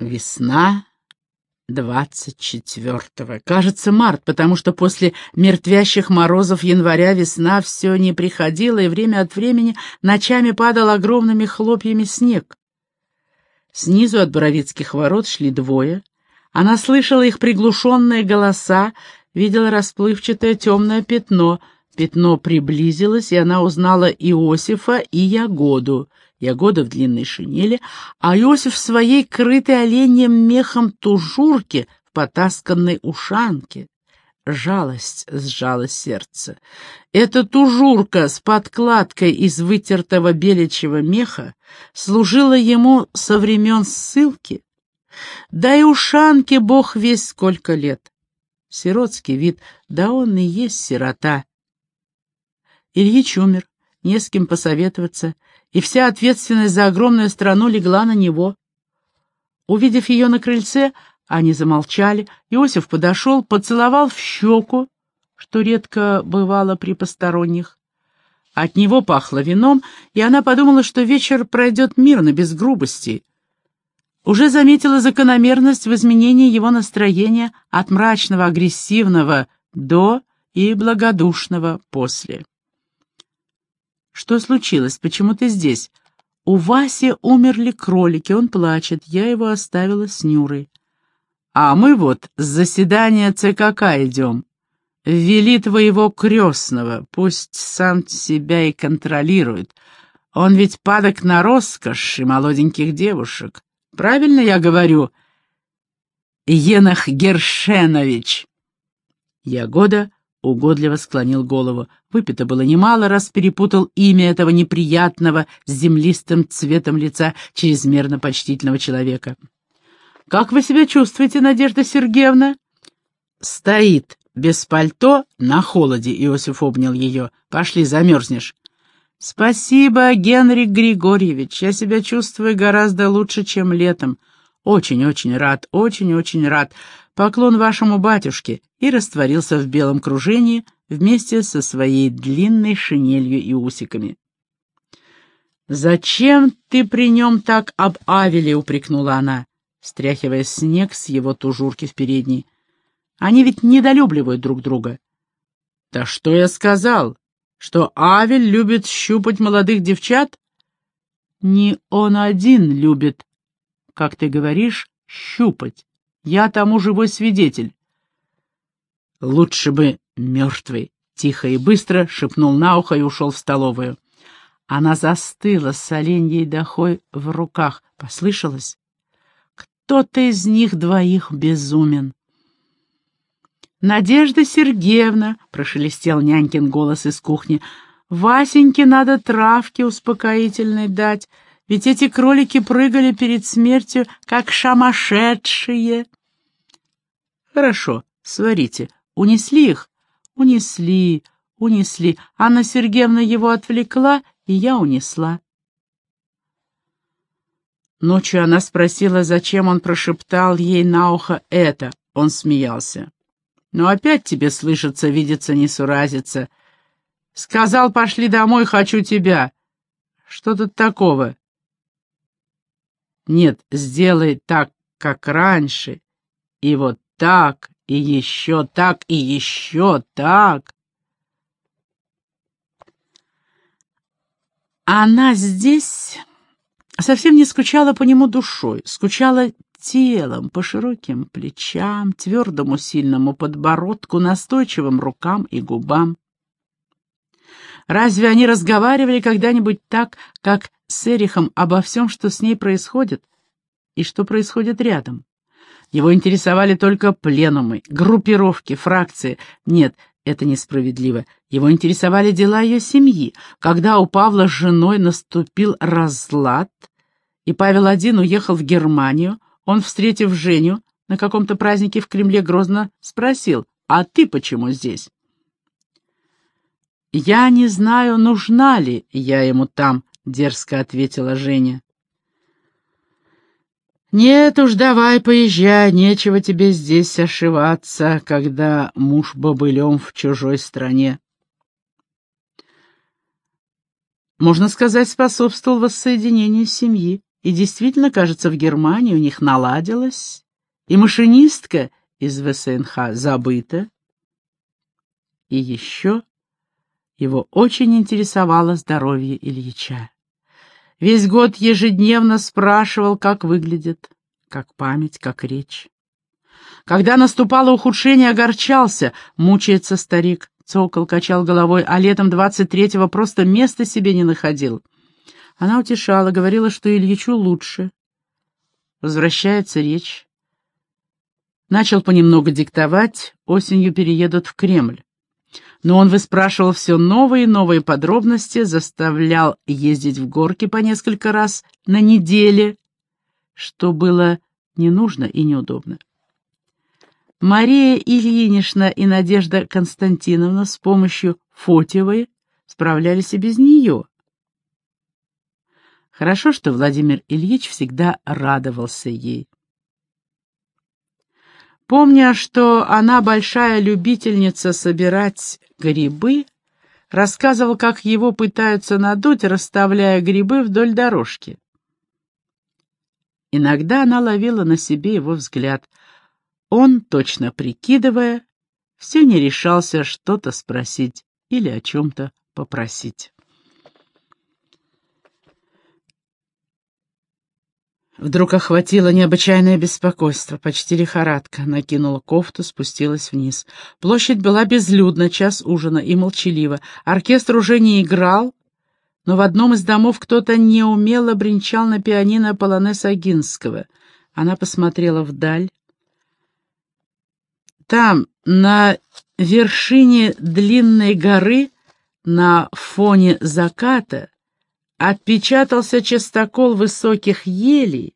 Весна двадцать четвертого. Кажется, март, потому что после мертвящих морозов января весна все не приходила, и время от времени ночами падал огромными хлопьями снег. Снизу от Боровицких ворот шли двое. Она слышала их приглушенные голоса, видела расплывчатое темное пятно. Пятно приблизилось, и она узнала Иосифа и Ягоду — Ягода в длинной шинели, а Иосиф в своей крытой оленьем мехом тужурке в потасканной ушанке. Жалость сжала сердце. Эта тужурка с подкладкой из вытертого беличьего меха служила ему со времен ссылки. Да и ушанке бог весь сколько лет. Сиротский вид, да он и есть сирота. Ильич умер, не с кем посоветоваться, и вся ответственность за огромную страну легла на него. Увидев ее на крыльце, они замолчали. Иосиф подошел, поцеловал в щеку, что редко бывало при посторонних. От него пахло вином, и она подумала, что вечер пройдет мирно, без грубости. Уже заметила закономерность в изменении его настроения от мрачного, агрессивного до и благодушного после. «Что случилось? Почему ты здесь?» «У Васи умерли кролики, он плачет, я его оставила с Нюрой». «А мы вот с заседания ЦКК идем. Ввели твоего крестного, пусть сам себя и контролирует. Он ведь падок на роскошь и молоденьких девушек. Правильно я говорю?» «Енах Гершенович». Ягода Угодливо склонил голову. Выпито было немало, раз перепутал имя этого неприятного с землистым цветом лица чрезмерно почтительного человека. «Как вы себя чувствуете, Надежда Сергеевна?» «Стоит, без пальто, на холоде», — Иосиф обнял ее. «Пошли, замерзнешь». «Спасибо, Генрик Григорьевич, я себя чувствую гораздо лучше, чем летом. Очень-очень рад, очень-очень рад. Поклон вашему батюшке!» и растворился в белом кружении вместе со своей длинной шинелью и усиками. «Зачем ты при нем так об Авеле?» — упрекнула она, стряхивая снег с его тужурки в передней. «Они ведь недолюбливают друг друга». «Да что я сказал? Что Авель любит щупать молодых девчат?» «Не он один любит, как ты говоришь, щупать. Я тому живой свидетель. Лучше бы мертвый, тихо и быстро шепнул на ухо и ушел в столовую. Она застыла с оленьей дохой в руках. Послышалось? Кто-то из них двоих безумен. «Надежда Сергеевна!» — прошелестел нянькин голос из кухни. «Васеньке надо травки успокоительной дать, ведь эти кролики прыгали перед смертью, как шамашедшие». «Хорошо, сварите. Унесли их?» «Унесли, унесли. Анна Сергеевна его отвлекла, и я унесла». Ночью она спросила, зачем он прошептал ей на ухо это. Он смеялся. «Ну опять тебе слышится, видится, не суразится. Сказал, пошли домой, хочу тебя. Что тут такого?» «Нет, сделай так, как раньше, и вот так, и еще так, и еще так. Она здесь совсем не скучала по нему душой, скучала телом, по широким плечам, твердому сильному подбородку, настойчивым рукам и губам. Разве они разговаривали когда-нибудь так, как с Эрихом обо всем, что с ней происходит и что происходит рядом? Его интересовали только пленумы, группировки, фракции. Нет, это несправедливо. Его интересовали дела ее семьи. Когда у Павла с женой наступил разлад, и Павел один уехал в Германию, он, встретив Женю на каком-то празднике в Кремле, грозно спросил, «А ты почему здесь?» «Я не знаю, нужна ли я ему там», — дерзко ответила Женя. «Нет уж, давай поезжай, нечего тебе здесь ошиваться, когда муж бобылем в чужой стране». Можно сказать, способствовал воссоединению семьи. И действительно, кажется, в Германии у них наладилось, и машинистка из ВСНХ забыта. И еще его очень интересовало здоровье Ильича. Весь год ежедневно спрашивал, как выглядит, как память, как речь. Когда наступало ухудшение, огорчался, мучается старик. Цокол качал головой, а летом двадцать третьего просто места себе не находил. Она утешала, говорила, что Ильичу лучше. Возвращается речь. Начал понемногу диктовать, осенью переедут в Кремль. Но он выспрашивал все новые и новые подробности, заставлял ездить в горки по несколько раз на неделе, что было не нужно и неудобно. Мария Ильинична и Надежда Константиновна с помощью Фотьевой справлялись и без нее. Хорошо, что Владимир Ильич всегда радовался ей. Помня, что она большая любительница собирать грибы, рассказывал, как его пытаются надуть, расставляя грибы вдоль дорожки. Иногда она ловила на себе его взгляд. Он, точно прикидывая, все не решался что-то спросить или о чем-то попросить. Вдруг охватило необычайное беспокойство, почти лихорадка. Накинула кофту, спустилась вниз. Площадь была безлюдна, час ужина и молчалива. Оркестр уже не играл, но в одном из домов кто-то неумело бренчал на пианино полонез Агинского. Она посмотрела вдаль. Там, на вершине длинной горы, на фоне заката, отпечатался частокол высоких елей,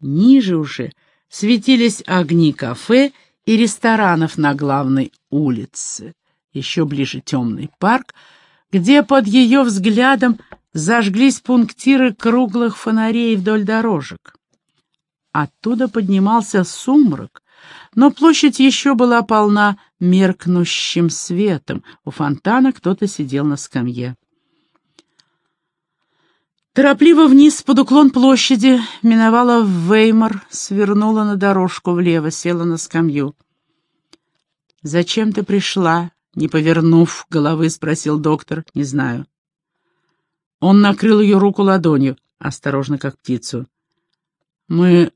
ниже уже светились огни кафе и ресторанов на главной улице, еще ближе темный парк, где под ее взглядом зажглись пунктиры круглых фонарей вдоль дорожек. Оттуда поднимался сумрак, но площадь еще была полна меркнущим светом. У фонтана кто-то сидел на скамье. Торопливо вниз под уклон площади, миновала Веймар, свернула на дорожку влево, села на скамью. «Зачем ты пришла?» — не повернув головы, спросил доктор. «Не знаю». Он накрыл ее руку ладонью, осторожно, как птицу. «Мы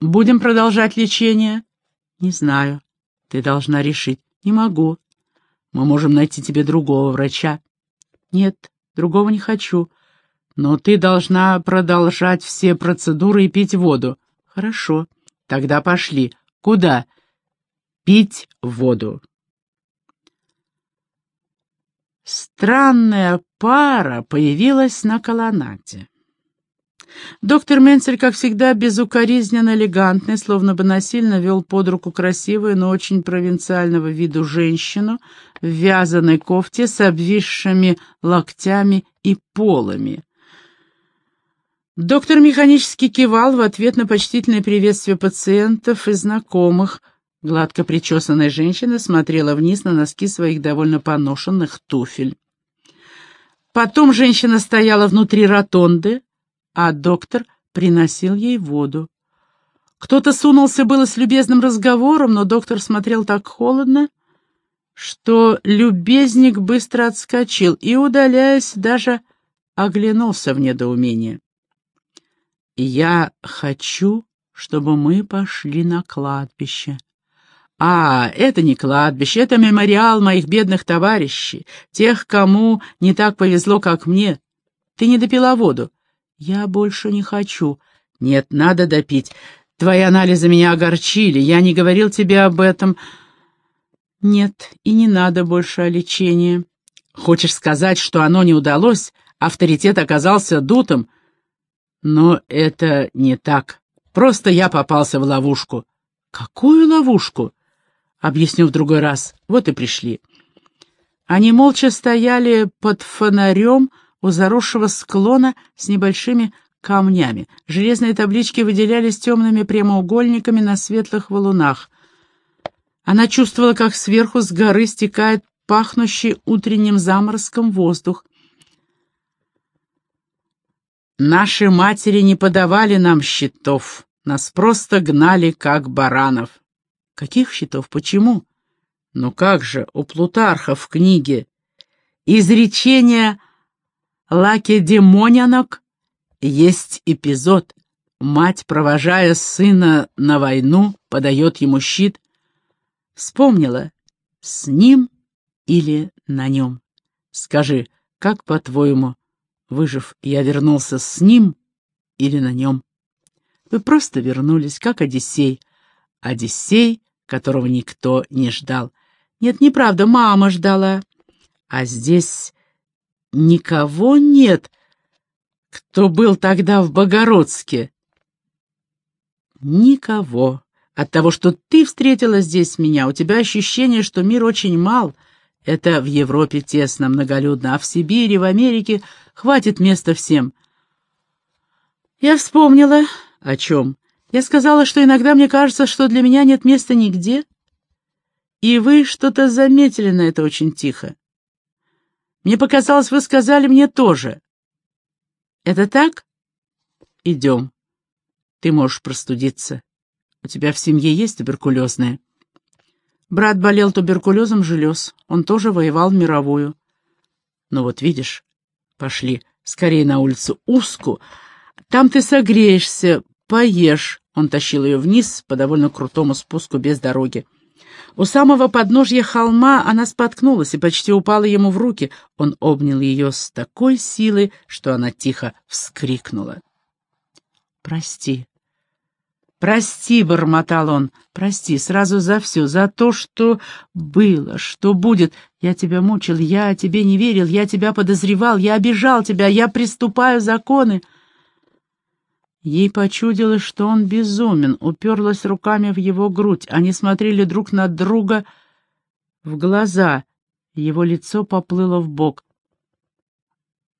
будем продолжать лечение?» «Не знаю. Ты должна решить». «Не могу. Мы можем найти тебе другого врача». «Нет, другого не хочу. Но ты должна продолжать все процедуры и пить воду. Хорошо. Тогда пошли. Куда? Пить воду. Странная пара появилась на колоннаде. Доктор Менцель, как всегда, безукоризненно элегантный, словно бы насильно вел под руку красивую, но очень провинциального виду женщину в вязаной кофте с обвисшими локтями и полами. Доктор механически кивал в ответ на почтительное приветствие пациентов и знакомых. Гладко причесанная женщина смотрела вниз на носки своих довольно поношенных туфель. Потом женщина стояла внутри ротонды, а доктор приносил ей воду. Кто-то сунулся было с любезным разговором, но доктор смотрел так холодно, что любезник быстро отскочил и, удаляясь, даже оглянулся в недоумении. «Я хочу, чтобы мы пошли на кладбище». «А, это не кладбище, это мемориал моих бедных товарищей, тех, кому не так повезло, как мне. Ты не допила воду?» «Я больше не хочу». «Нет, надо допить. Твои анализы меня огорчили, я не говорил тебе об этом». «Нет, и не надо больше о лечении». «Хочешь сказать, что оно не удалось? Авторитет оказался дутым?» Но это не так. Просто я попался в ловушку. Какую ловушку? Объясню в другой раз. Вот и пришли. Они молча стояли под фонарем у заросшего склона с небольшими камнями. Железные таблички выделялись темными прямоугольниками на светлых валунах. Она чувствовала, как сверху с горы стекает пахнущий утренним заморозком воздух. Наши матери не подавали нам счетов, нас просто гнали, как баранов. Каких счетов? Почему? Ну как же, у Плутарха в книге изречение Лакедемонянок есть эпизод. Мать, провожая сына на войну, подает ему щит. Вспомнила, с ним или на нем. Скажи, как по-твоему, Выжив, я вернулся с ним или на нем. Вы просто вернулись, как Одиссей. Одиссей, которого никто не ждал. Нет, неправда, мама ждала. А здесь никого нет, кто был тогда в Богородске. Никого. От того, что ты встретила здесь меня, у тебя ощущение, что мир очень мал — это в Европе тесно, многолюдно, а в Сибири, в Америке хватит места всем. Я вспомнила. О чем? Я сказала, что иногда мне кажется, что для меня нет места нигде. И вы что-то заметили на это очень тихо. Мне показалось, вы сказали мне тоже. Это так? Идем. Ты можешь простудиться. У тебя в семье есть туберкулезные? Брат болел туберкулезом желез. Он тоже воевал мировую. Ну вот видишь, пошли скорее на улицу Узку. Там ты согреешься, поешь. Он тащил ее вниз по довольно крутому спуску без дороги. У самого подножья холма она споткнулась и почти упала ему в руки. Он обнял ее с такой силой, что она тихо вскрикнула. «Прости», «Прости», — бормотал он, — «прости сразу за все, за то, что было, что будет. Я тебя мучил, я тебе не верил, я тебя подозревал, я обижал тебя, я приступаю законы». Ей почудилось, что он безумен, уперлась руками в его грудь. Они смотрели друг на друга в глаза. Его лицо поплыло в бок.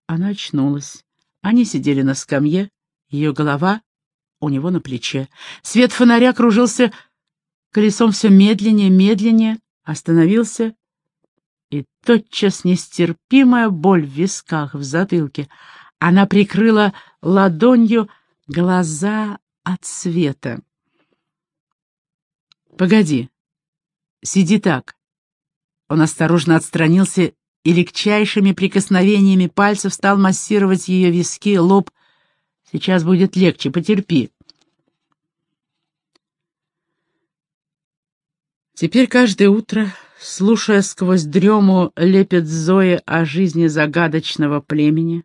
Она очнулась. Они сидели на скамье, ее голова у него на плече. Свет фонаря кружился колесом все медленнее, медленнее, остановился, и тотчас нестерпимая боль в висках, в затылке. Она прикрыла ладонью глаза от света. «Погоди, сиди так». Он осторожно отстранился и легчайшими прикосновениями пальцев стал массировать ее виски, лоб, Сейчас будет легче, потерпи. Теперь каждое утро, слушая сквозь дрему лепет Зои о жизни загадочного племени,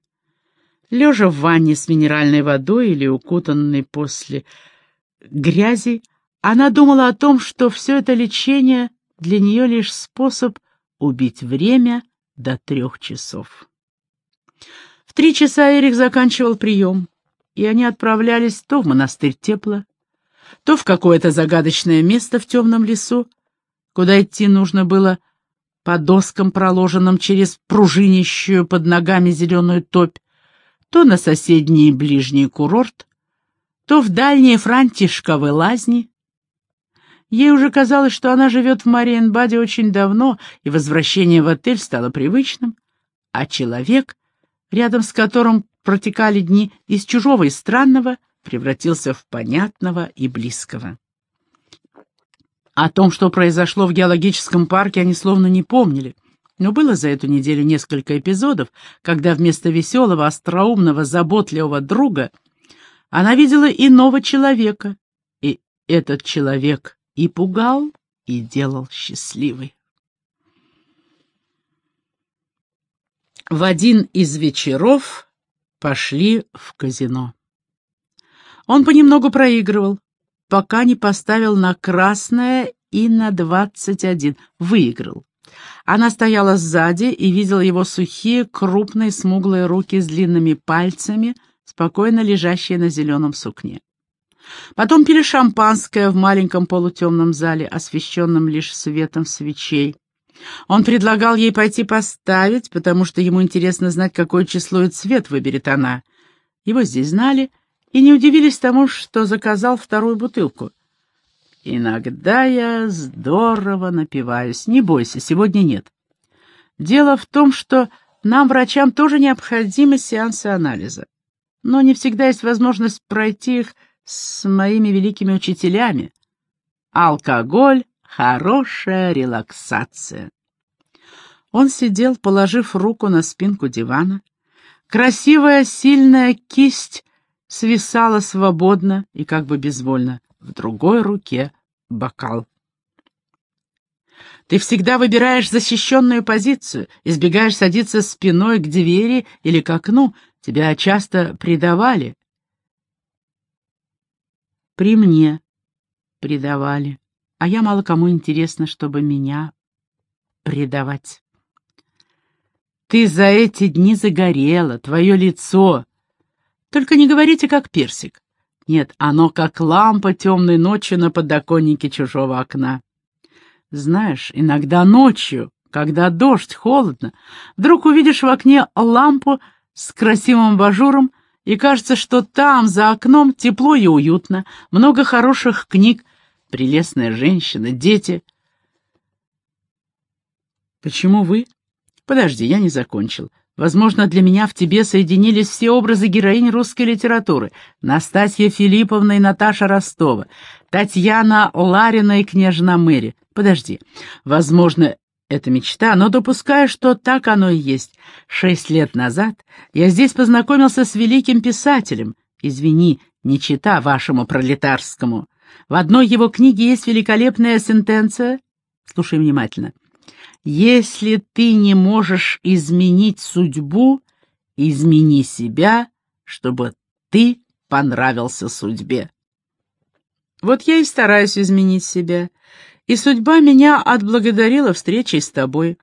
лежа в ванне с минеральной водой или укутанной после грязи, она думала о том, что все это лечение для нее лишь способ убить время до трех часов. В три часа Эрик заканчивал прием и они отправлялись то в монастырь Тепла, то в какое-то загадочное место в темном лесу, куда идти нужно было по доскам, проложенным через пружинищую под ногами зеленую топь, то на соседний ближний курорт, то в дальние франтишковы лазни. Ей уже казалось, что она живет в Мариенбаде очень давно, и возвращение в отель стало привычным, а человек, рядом с которым протекали дни, из чужого и странного превратился в понятного и близкого. О том, что произошло в геологическом парке, они словно не помнили. Но было за эту неделю несколько эпизодов, когда вместо веселого, остроумного, заботливого друга она видела иного человека, и этот человек и пугал, и делал счастливой. В один из вечеров пошли в казино. Он понемногу проигрывал, пока не поставил на красное и на двадцать один. Выиграл. Она стояла сзади и видела его сухие, крупные, смуглые руки с длинными пальцами, спокойно лежащие на зеленом сукне. Потом пили шампанское в маленьком полутемном зале, освещенном лишь светом свечей. Он предлагал ей пойти поставить, потому что ему интересно знать, какое число и цвет выберет она. Его здесь знали и не удивились тому, что заказал вторую бутылку. «Иногда я здорово напиваюсь. Не бойся, сегодня нет. Дело в том, что нам, врачам, тоже необходимы сеансы анализа. но не всегда есть возможность пройти их с моими великими учителями. Алкоголь — хорошая релаксация. Он сидел, положив руку на спинку дивана. Красивая, сильная кисть свисала свободно и как бы безвольно. В другой руке бокал. Ты всегда выбираешь защищенную позицию, избегаешь садиться спиной к двери или к окну. Тебя часто предавали. При мне предавали, а я мало кому интересно, чтобы меня предавать. Ты за эти дни загорела, твое лицо. Только не говорите, как персик. Нет, оно как лампа темной ночью на подоконнике чужого окна. Знаешь, иногда ночью, когда дождь, холодно, вдруг увидишь в окне лампу с красивым бажуром, и кажется, что там, за окном, тепло и уютно, много хороших книг, прелестная женщина, дети. Почему вы? Подожди, я не закончил. Возможно, для меня в тебе соединились все образы героинь русской литературы. Настасья Филипповна и Наташа Ростова, Татьяна Ларина и княжна Мэри. Подожди. Возможно, это мечта, но допускаю, что так оно и есть. Шесть лет назад я здесь познакомился с великим писателем. Извини, не чита вашему пролетарскому. В одной его книге есть великолепная сентенция. Слушай внимательно. Если ты не можешь изменить судьбу, измени себя, чтобы ты понравился судьбе. Вот я и стараюсь изменить себя, и судьба меня отблагодарила встречей с тобой.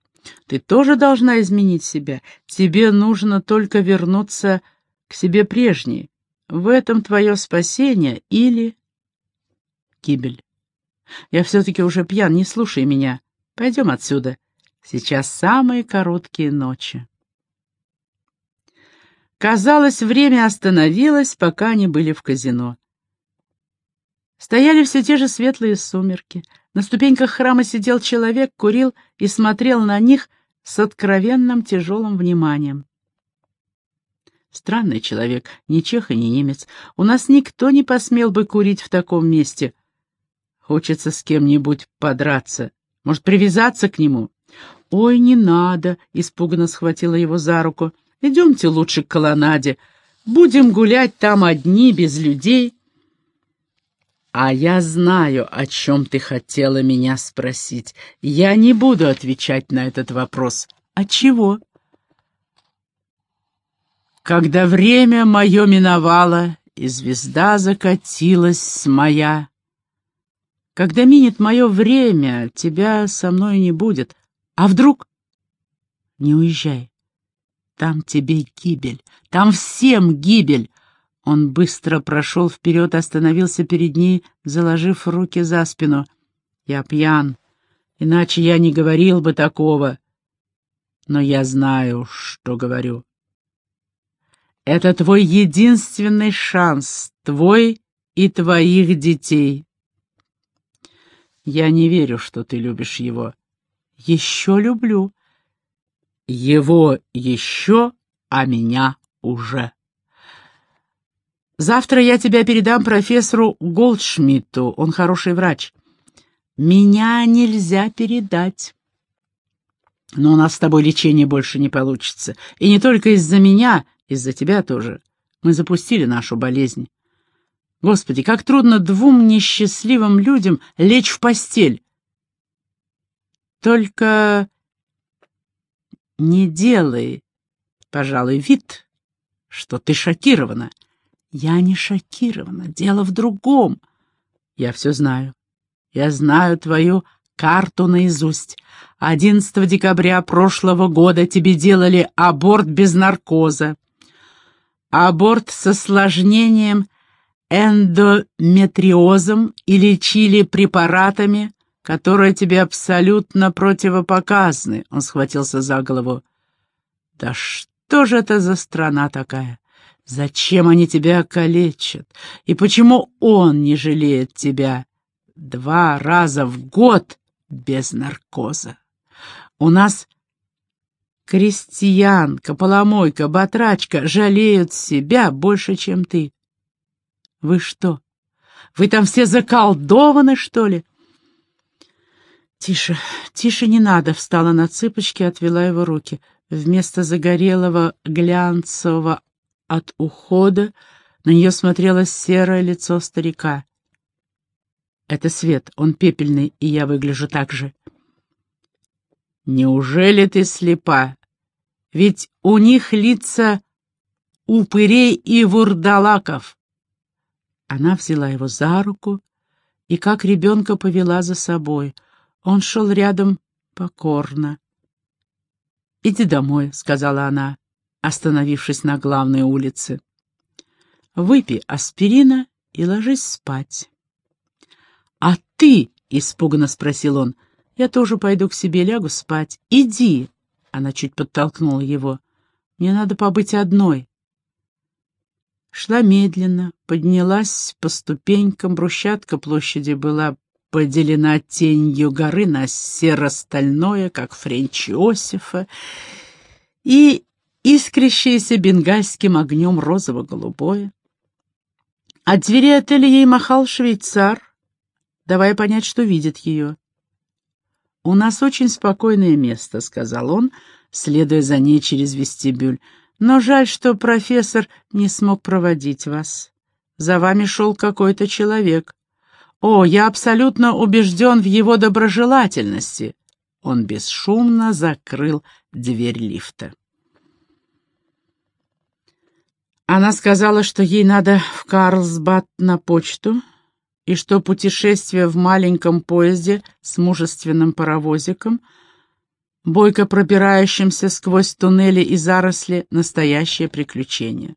Ты тоже должна изменить себя. Тебе нужно только вернуться к себе прежней. В этом твое спасение или гибель. Я все-таки уже пьян, не слушай меня. Пойдем отсюда. Сейчас самые короткие ночи. Казалось, время остановилось, пока они были в казино. Стояли все те же светлые сумерки. На ступеньках храма сидел человек, курил и смотрел на них с откровенным тяжелым вниманием. Странный человек, ни чех и ни немец. У нас никто не посмел бы курить в таком месте. Хочется с кем-нибудь подраться. Может, привязаться к нему? «Ой, не надо!» — испуганно схватила его за руку. «Идемте лучше к колоннаде. Будем гулять там одни, без людей». «А я знаю, о чем ты хотела меня спросить. Я не буду отвечать на этот вопрос. А чего?» «Когда время мое миновало, и звезда закатилась моя, когда минет мое время, тебя со мной не будет. А вдруг? Не уезжай. Там тебе гибель. Там всем гибель. Он быстро прошел вперед, остановился перед ней, заложив руки за спину. Я пьян, иначе я не говорил бы такого. Но я знаю, что говорю. Это твой единственный шанс, твой и твоих детей. Я не верю, что ты любишь его еще люблю. Его еще, а меня уже. Завтра я тебя передам профессору Голдшмидту, он хороший врач. Меня нельзя передать. Но у нас с тобой лечение больше не получится. И не только из-за меня, из-за тебя тоже. Мы запустили нашу болезнь. Господи, как трудно двум несчастливым людям лечь в постель. Только не делай, пожалуй, вид, что ты шокирована. Я не шокирована, дело в другом. Я все знаю. Я знаю твою карту наизусть. 11 декабря прошлого года тебе делали аборт без наркоза. Аборт с осложнением эндометриозом и лечили препаратами, которые тебе абсолютно противопоказаны. Он схватился за голову. Да что же это за страна такая? Зачем они тебя калечат? И почему он не жалеет тебя? Два раза в год без наркоза. У нас Крестьянка, поломойка, батрачка жалеют себя больше, чем ты. Вы что? Вы там все заколдованы, что ли? Тише, тише не надо, встала на цыпочки, отвела его руки. Вместо загорелого глянцевого от ухода на нее смотрело серое лицо старика. Это свет, он пепельный, и я выгляжу так же. Неужели ты слепа? Ведь у них лица упырей и вурдалаков. Она взяла его за руку и как ребенка повела за собой. Он шел рядом покорно. «Иди домой», — сказала она, остановившись на главной улице. «Выпей аспирина и ложись спать». «А ты?» — испуганно спросил он. Я тоже пойду к себе, лягу спать. Иди!» Она чуть подтолкнула его. «Мне надо побыть одной». Шла медленно, поднялась по ступенькам, брусчатка площади была поделена тенью горы на серо-стальное, как френч Иосифа, и искрящееся бенгальским огнем розово-голубое. От двери отеля ей махал швейцар, давая понять, что видит ее. «У нас очень спокойное место», — сказал он, следуя за ней через вестибюль. «Но жаль, что профессор не смог проводить вас. За вами шел какой-то человек. О, я абсолютно убежден в его доброжелательности». Он бесшумно закрыл дверь лифта. Она сказала, что ей надо в Карлсбад на почту, и что путешествие в маленьком поезде с мужественным паровозиком, бойко пробирающимся сквозь туннели и заросли, настоящее приключение.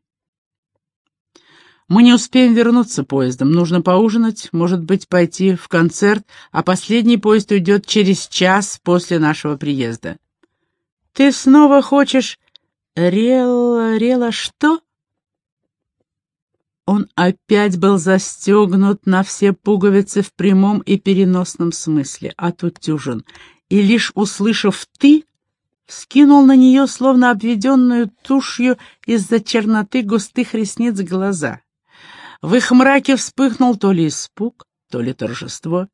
Мы не успеем вернуться поездом, нужно поужинать, может быть, пойти в концерт, а последний поезд уйдет через час после нашего приезда. Ты снова хочешь... Рела... Рела что? Он опять был застегнут на все пуговицы в прямом и переносном смысле, отутюжен, и лишь услышав «ты», скинул на нее, словно обведенную тушью из-за черноты густых ресниц глаза. В их мраке вспыхнул то ли испуг, то ли торжество.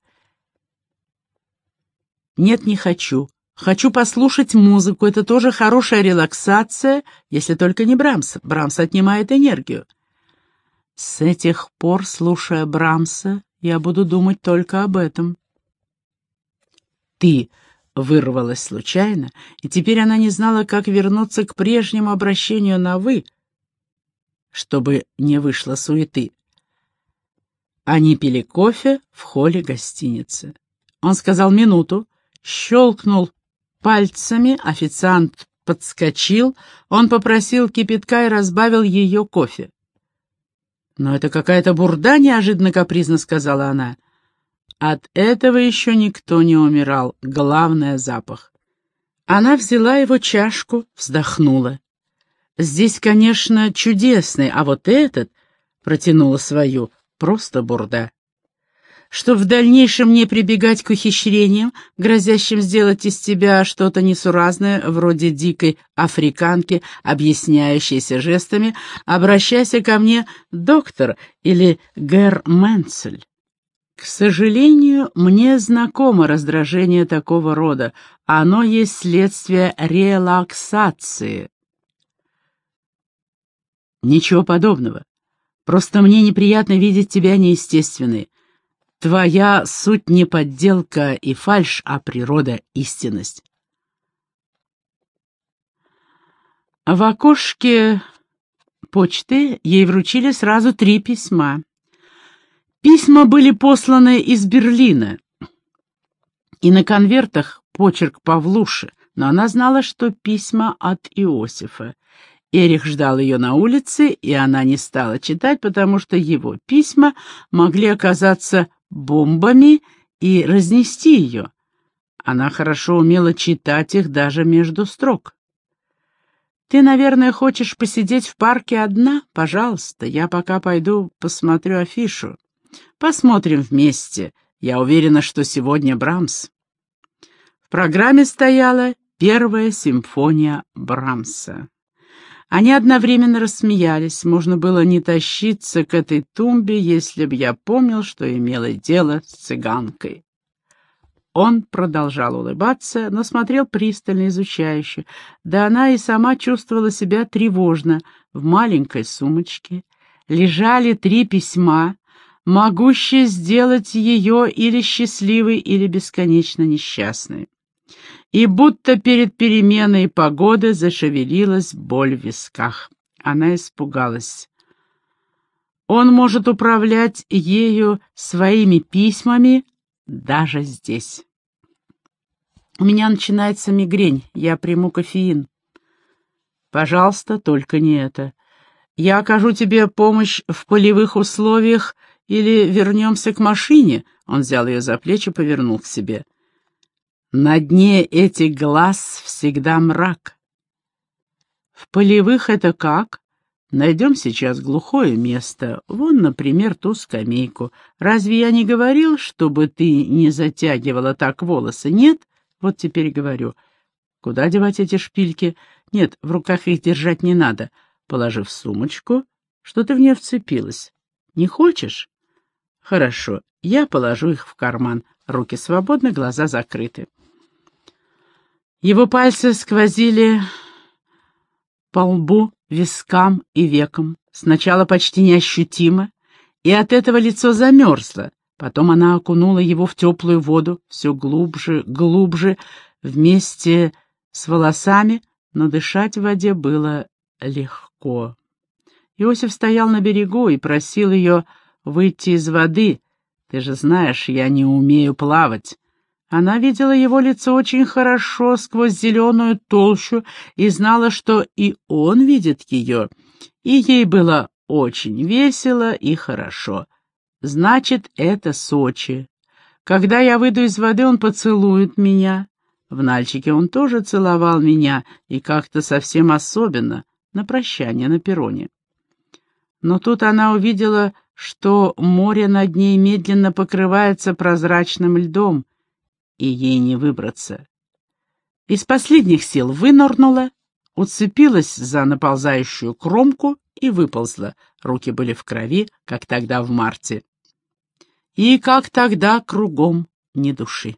«Нет, не хочу. Хочу послушать музыку. Это тоже хорошая релаксация, если только не Брамс. Брамс отнимает энергию». С этих пор, слушая Брамса, я буду думать только об этом. Ты вырвалась случайно, и теперь она не знала, как вернуться к прежнему обращению на «вы», чтобы не вышло суеты. Они пили кофе в холле гостиницы. Он сказал минуту, щелкнул пальцами, официант подскочил, он попросил кипятка и разбавил ее кофе. «Но это какая-то бурда», — неожиданно капризно сказала она. От этого еще никто не умирал, главное — запах. Она взяла его чашку, вздохнула. «Здесь, конечно, чудесный, а вот этот...» — протянула свою. «Просто бурда» чтобы в дальнейшем не прибегать к ухищрениям, грозящим сделать из тебя что-то несуразное, вроде дикой африканки, объясняющейся жестами, обращайся ко мне, доктор или гэр Менцель. К сожалению, мне знакомо раздражение такого рода. Оно есть следствие релаксации. Ничего подобного. Просто мне неприятно видеть тебя неестественной. Твоя суть не подделка и фальшь, а природа — истинность. В окошке почты ей вручили сразу три письма. Письма были посланы из Берлина, и на конвертах почерк Павлуши, но она знала, что письма от Иосифа. Эрих ждал ее на улице, и она не стала читать, потому что его письма могли оказаться бомбами и разнести ее. Она хорошо умела читать их даже между строк. «Ты, наверное, хочешь посидеть в парке одна? Пожалуйста, я пока пойду посмотрю афишу. Посмотрим вместе. Я уверена, что сегодня Брамс». В программе стояла Первая симфония Брамса. Они одновременно рассмеялись. Можно было не тащиться к этой тумбе, если б я помнил, что имело дело с цыганкой. Он продолжал улыбаться, но смотрел пристально, изучающе. Да она и сама чувствовала себя тревожно. В маленькой сумочке лежали три письма, могущие сделать ее или счастливой, или бесконечно несчастной. И будто перед переменой погоды зашевелилась боль в висках. Она испугалась. Он может управлять ею своими письмами, даже здесь. У меня начинается мигрень, я приму кофеин. Пожалуйста, только не это. Я окажу тебе помощь в полевых условиях или вернемся к машине. Он взял ее за плечи, повернул к себе. На дне этих глаз всегда мрак. В полевых это как? Найдем сейчас глухое место, вон, например, ту скамейку. Разве я не говорил, чтобы ты не затягивала так волосы? Нет? Вот теперь говорю. Куда девать эти шпильки? Нет, в руках их держать не надо. Положив сумочку, что ты в нее вцепилась. Не хочешь? Хорошо, я положу их в карман. Руки свободны, глаза закрыты. Его пальцы сквозили по лбу, вискам и векам, сначала почти неощутимо, и от этого лицо замерзло. Потом она окунула его в теплую воду, все глубже, глубже, вместе с волосами, но дышать в воде было легко. Иосиф стоял на берегу и просил ее выйти из воды. «Ты же знаешь, я не умею плавать». Она видела его лицо очень хорошо сквозь зеленую толщу и знала, что и он видит ее, и ей было очень весело и хорошо. Значит, это Сочи. Когда я выйду из воды, он поцелует меня. В Нальчике он тоже целовал меня, и как-то совсем особенно, на прощание на перроне. Но тут она увидела, что море над ней медленно покрывается прозрачным льдом, и ей не выбраться. Из последних сил вынырнула, уцепилась за наползающую кромку и выползла. Руки были в крови, как тогда в марте. И как тогда кругом ни души.